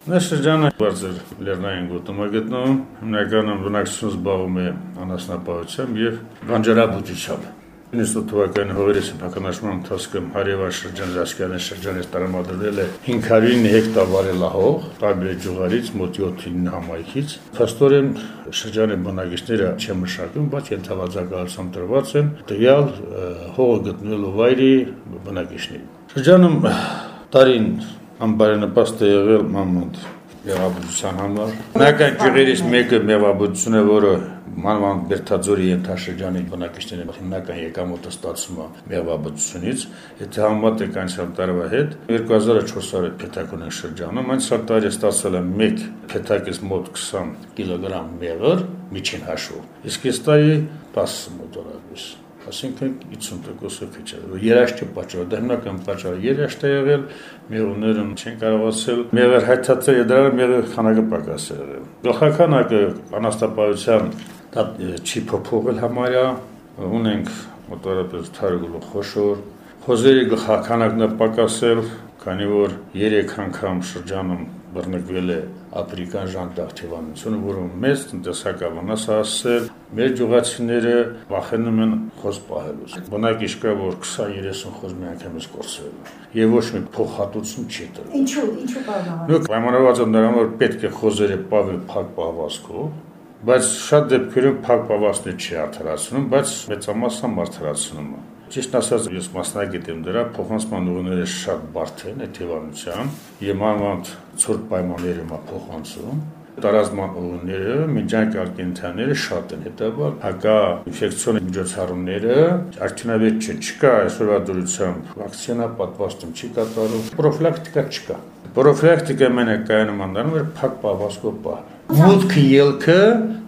Այս շրջանը բարձր լեռնային գոտում է գտնվում, հիմնականում բնակչություն զբաղվում է անասնապահությամբ եւ բանջարաբուծությամբ։ 98 թվականի հողերի սեփականաշման ընթացքում Հարևան շրջան Ռասկյանի շրջանից տրամադրվել է 509 հեկտար վարելահող, տարբեր ջուղարից մոտ 7-9 համայնքից։ Փաստորեն շրջանի բնակիչները չեն մշակում, բայց ենթավազակալությամբ տրված են տվյալ հողը գտնվելու վայրի բնակիչներին։ Շրջանում տարին անբարենպաստ է եղել մանմոնտ մեղաբուծության համար։ Նախքան ջրերից մեկը մեղաբուծություն է, որը մանման Բերթաձորի ենթաշրջանի բնակիչների հիմնական եկամուտը ստացվում է մեղաբուծությունից, եթե համեմատենք անցյալ տարվա հետ, 2400 փեթակուն են շրջանում, անցյալ տարի ստացել է 1 փեթակից մոտ 20 կիլոգրամ մեղր միջին հաշվով։ Իսկ այս տարի 10 մոտորապես այսինքն 50%-ով քիչ է։ Երաշտի պատճառը, դա հիմնական պատճառը երաշտ է եղել, մեղուները չեն կարողացել մեղր հայթացել, դրա մեղր քանակը պակաս է եղել։ Գլխականակը անաստապահության դա չի փոփոխել համարյա, ունենք մոտորապես թարգուլ խոշոր, խոզերի գլխականակն է պակասել, քանի որ 3 անգամ շրջանում բռնկվել է ապրիկան ժանտախտիվանությունը, որը մեծ տնտեսական վնաս հասցրել, մեր ջուղացիները վախենում են խոզ պահելուց։ Բնակիչ կա, որ 20-30 խոզ միանգամից կորցրել է եւ ոչ մի փոխհատուցում չի տրվել։ Ինչու, ինչու պահանջում։ Նույն պայմանավորված են նրան, որ պետք է խոզերը պահել փակ պահվածքով, բայց շատ դեպքերում փակ պահվածքն չի արդարացնում, բայց մեծամասն արդարացնում է։ Ճիշտ ասած, ես մասնագետ եմ դրա, փոխանցման ուղիները շատ բարդ են այդ հիվանդության, եւ մանավանդ ցուրտ պայմաններում է փոխանցում տարածման ուղիները, միջանկյալ կենթաները շատ են, հետաբար հակա ինֆեկցիոն միջոցառումները արդյունավետ չէ, չկա այսօրվա դրությամբ վակցինա պատվաստում չի կատարում, պրոֆիլակտիկա չկա։ Պրոֆիլակտիկա մենակ կայանում անդանում էր փակ պահվածքով պահ մուտքը ելքը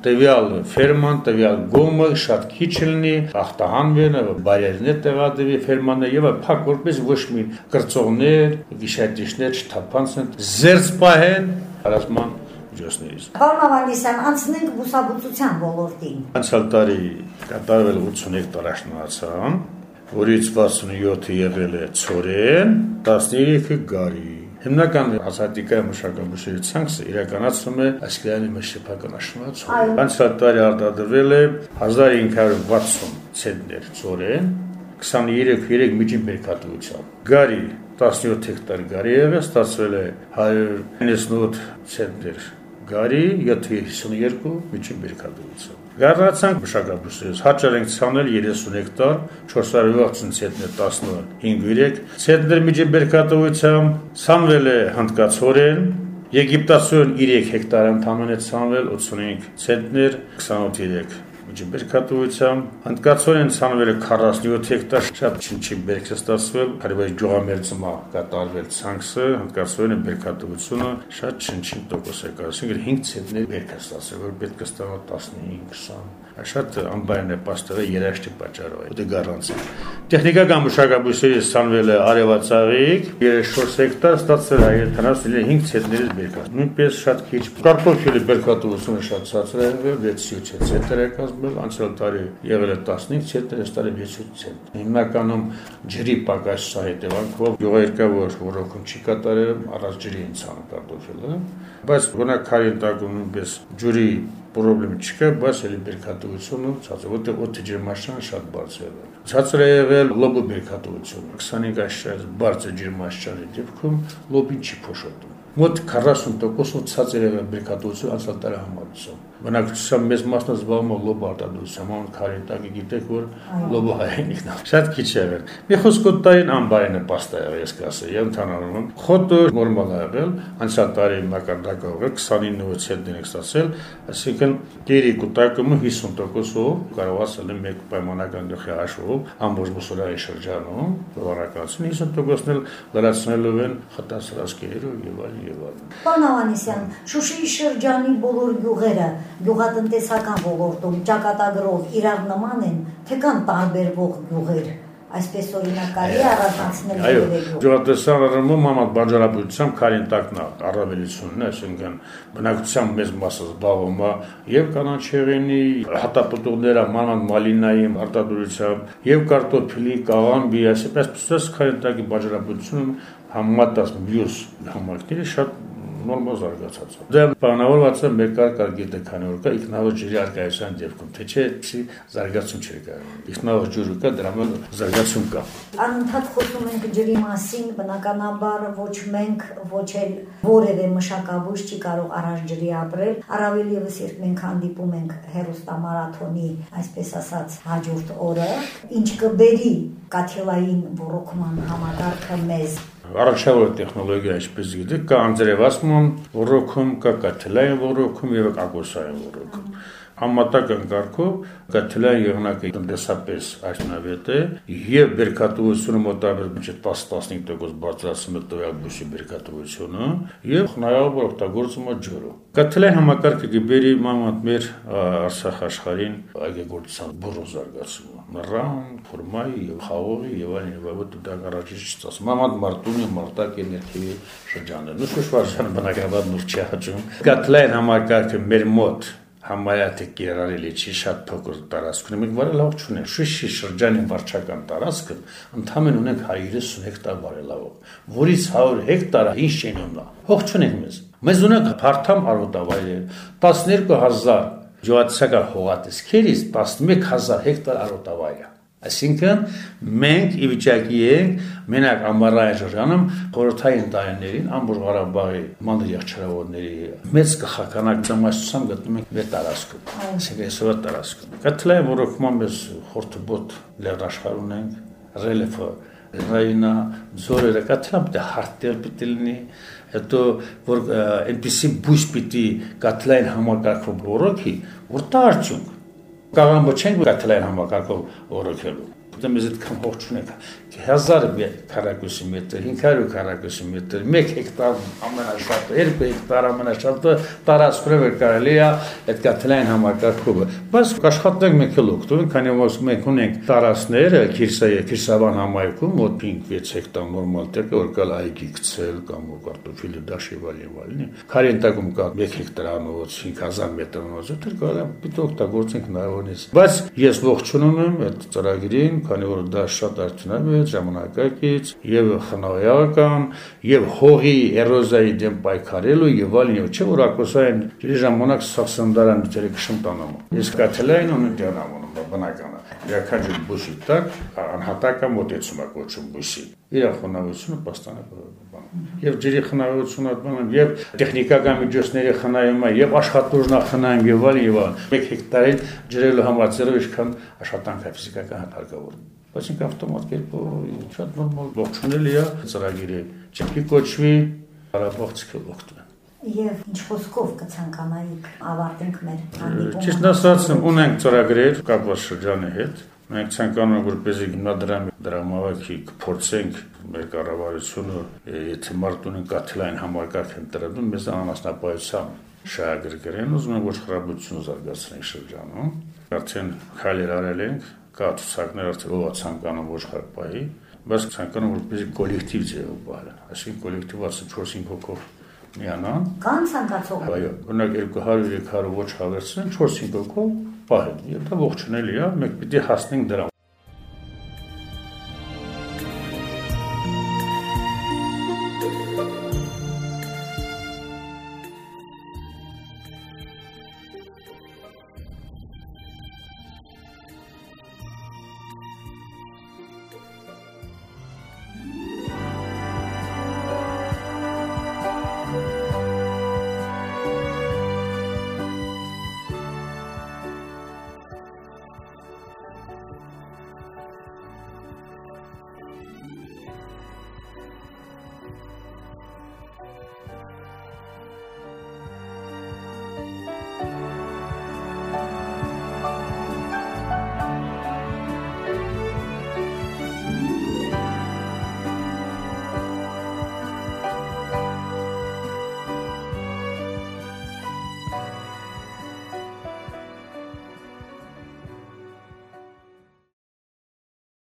տվյալ ֆերման, տվյալ գոմը շատ քիչ լինի, ախտահանվեն, բարերներ տեղադրվի ֆերմանը եւ փակ որպես ոչ մի կրծողներ, գիշատիշներ չթափանցեն, զերծ պահեն հարազման միջոցներից։ Պարոն Ավանդիսյան, անցնենք բուսաբուծության ոլորտին։ Անցյալ տարի կատարվել 81 տարաշնորհացան, որից 67-ը եղել է ծորեն, 13-ը գարի Հիմնական ասատիկայի մշակաբույսերի ցանքսը իրականացվում է Ասկերանի մշտական աշնանացում։ Անցյալ տարի արտադրվել է 1560 ցենտներ ծորեն, 23-3 միջին բերքատվությամբ։ Գարի 17 հեկտար գարի եղել, ստացվել է 198 ցենտներ գարի 752 միջին բերքատվությամբ։ Գառնացանք մշակաբույսերից հաճար ենք ցանել 30 հեկտար 460 ցենտներ 15 ցենտներ միջին բերքատվությամբ ցանվել է հնդկացորեն Եգիպտացիոն 3 հեկտար ընդամենը ցանվել 85 ցենտներ 28 ջբերքատվությամբ հնդկացորեն ցանվել է 47 հեկտար շատ չինչի բերք է ստացվել հարավային գյուղամերձմա կատարվել ցանքսը հնդկացորենը բերքատվությունը շատ չինչի տոկոս է կասին 5 ցենտներ բերք է ստացվել որ պետք է ստանա 15-20 շատ անբարին է պաստեղը երաշտի պատճառով դե գառանցի տեխնիկական մշակաբույսերից ցանվել է արևածաղիկ 34 հեկտար ստացվել է 75 ցենտներից բերք նույնպես շատ քիչ կարտոֆիլի բերքատվությունը շատ ցածր է 6-7 ցենտեր է կազմել անցյալ տարի եղել է 15 ցենտեր այս տարի 6 ցենտ հիմնականում ջրի պակաս սա հետևանքով յուղերկա որ որոքուն չի կատարել առանց ջրի ինցան կարտոֆիլը բայց գոնակ քարին տակում նույնպես ջուրի պրոբլեմ չկա, բայց էլի բերքատվությունը ցածր, որտեղ օդի ջերմաշանը շատ բարձր է։ Ցածր է եղել լոբը բերքատվությունը, 25 աշխարհ բարձր ջերմաշանի դեպքում լոբին չի փոշոտում։ Մոտ 40% ցածր է եղել բերքատվությունը անցյալ տարի համարությամբ բնակչության մեծ մասն զբաղվում է լոբ արտադրությամբ, ման քարենտակի գիտեք, որ լոբը հայերենիքն է։ Շատ քիչ է եղել։ Մի խոսքով տային անբարենը պաստա եղել, ես կասեի, ընդհանրանում խոտը նորմալ է եղել, անցյալ տարի մակարդակը եղել 29 ցենտներ ստացել, այսինքն գերի կուտակումը 50%-ով կարողացել է մեկ պայմանական գլխի հաշվով ամբողջ մուսորայի շրջանում, բավականություն 50%-ն էլ լրացնելու են խտասրասկերով եւ այլ եւ այլ։ Պարոն Ավանեսյան, Շուշիի շրջանի բոլոր գյուղերը գյուղատնտեսական ոլորտում ճակատագրով իրար նման են, թե կան տարբերվող գյուղեր այսպես օրինակ կարելի է առանձնացնել Այո, գյուղատնտեսական առումով մամատ բաժանապետությամբ քարին տակն է առավելությունն է, այսինքն բնակության մեծ մասը զբաղվում է եւ կանաչեղենի հատապտուղները մաման մալինայի արտադրությամբ եւ կարտոֆիլի, կաղամբի, այսպես քարին տակի բաժանապետությունը համատած մյուս համակները շատ նորմալ զարգացած։ Դա բանավորված է մեր կարկար գիտե քանի որ կա ինքնավար ջրի արկայության դեպքում, թե չէ չի զարգացում չի կա։ Ինքնավար ջուրը կա, դրա համար զարգացում կա։ Անընդհատ խոսում ենք ջրի մասին, բնականաբար ոչ մենք, ոչ էլ որևէ մշակաբույժ չի կարող առանց ջրի ապրել։ Առավել եւս երբ մենք հանդիպում ենք հերոստամարաթոնի, այսպես ասած, հաջորդ օրը, ինչ կբերի կաթիլային ռոռոկման համակարգը մեզ Առաջավոր տեխնոլոգիա ինչպես գիտեք, կա անձրևացման ռոռոքում, կա կաթիլային ռոռոքում եւ ակոսային ռոռոքում համատական կարգով կաթիլային եղանակը տնտեսապես արդյունավետ է եւ բերքատվությունը մոտավորապես մինչեւ 10-15% բարձրացնում է տվյալ բույսի բերքատվությունը եւ խնայողը օգտագործում է ջուրը։ Կաթիլային համակարգը գբերի մամանդ մեր Արցախ աշխարհին այգեգործության բուրո զարգացումը։ Նռան, ֆորմայի եւ խաղողի եւ այլն եւ այլն դա առաջի չծաս։ Մամանդ մարտունի մարտակ էներգիայի շրջանը։ Նույնիսկ շվարժան բնակավար նոր չի հաջում։ Կաթիլային համակարգը մեր մոտ համայատը կիրառելի չի շատ փոքր տարածքում։ Մենք վարելավ չունենք։ Շիշի շրջանի վարչական տարածքը ընդհանրեն ունենք 130 հեկտար վարելավով, որից 100 հեկտարը ինչ չեն ունա։ Հող չունենք մեզ։ Մեզ ունենք փարթամ արոտավայրեր, 12000 ջոատսակա հողատեսքերից 11000 հեկտար արոտավայր է։ Այսինքն մենք ի վիճակի ենք մենակ ամառային շրջանում խորհրդային տարիներին ամբողջ Ղարաբաղի մանր եղջերավորների մեծ կխականակ ծամասությամբ գտնում ենք մեր տարածքում, այսինքն այսօր տարածքում։ Կտլայ որոքման մեզ խորտբոտ լեռնաշխար ունենք, ռելիեֆը ռայնա զորերը կտլամ դե հարտել պիտի լինի հետո որ այնպեսի բույս պիտի կտլային համակարգով որոքի որ տա արդյունք Կաղամբը չենք կաթլային համակարգով օրոքելու։ Դա մեզ այդքան հող չունենք։ 1000 քառակուսի մետր, 500 քառակուսի մետր, 1 հեկտար ամենաշատը, 2 հեկտար ամենաշատը տարածքով է կարելի է այդ կաթլային համակարգով։ Բայց աշխատենք մենք էլ օգտվում, քանի որ մենք ունենք տարածքները Քիրսայի Քիրսավան համայնքում մոտ 5-6 հեկտար նորմալ տեղ որ կալ այգի գցել կամ կարտոֆիլը դաշիվալ եւ այլն։ Քարենտակում կա 1 հեկտար անոց 5000 մետր անոց, դեռ կարելի է պիտի օգտագործենք նայողից։ Բայց ես ողջունում եմ այդ ծրագրին, քանի որ դա շատ արդյունավետ ժամանակակից եւ խնայական եւ հողի էրոզիայի դեմ պայքարելու եւ այլն եւ չէ որ ակոսային ժամանակ սախսանդարան դերը կշմտանում։ Իսկ կաթելային ունի դրանամոնում բնականը։ Իրականջի բուսի տակ անհատական մոտեցում է կոչում բուսի։ Իր խոնավությունը պաստանը բան։ Եվ ջրի խնայությունը բանը եւ տեխնիկական միջոցների խնայումը եւ աշխատուժնա խնայում եւ այլն եւ այլն։ 1 հեկտարին ջրելու համար ծերով ինչքան աշխատանք է ֆիզիկական հարկավոր բայց ինք ավտոմատ կերպով շատ նորմալ ողջունելի է ծրագիրը չպի կոչվի Ղարաբաղցիքը օգտվեն Եվ ինչ խոսքով կցանկանայիք ավարտենք մեր հանդիպումը։ Ճիշտ ասած, ունենք ծրագրեր կապված շրջանի հետ։ Մենք ցանկանում ենք որպեսզի հիմնադրամի դրամավարքի կփորձենք մեր կառավարությունը, եթե մարտունին կաթիլային համակարգ են տրվում, մեզ անասնապահությամբ շահագրգռեն, ուզում ենք ոչ խրաբություն զարգացնենք շրջանում։ Արդեն քայլեր արել ենք կա ցուցակներ արդեն ով ցանկանում ոչխար պահի, բայց ցանկանում որպեսզի կոլեկտիվ ձևով պահեն, այսինքն կոլեկտիվ 14-5 հոգով միանան։ Կան ցանկացող։ Այո, օրինակ 200-300 ոչ հավերցնեն 4-5 հոգով պահեն։ Եվ դա ողջունելի է, մենք պիտի հասնենք դրան,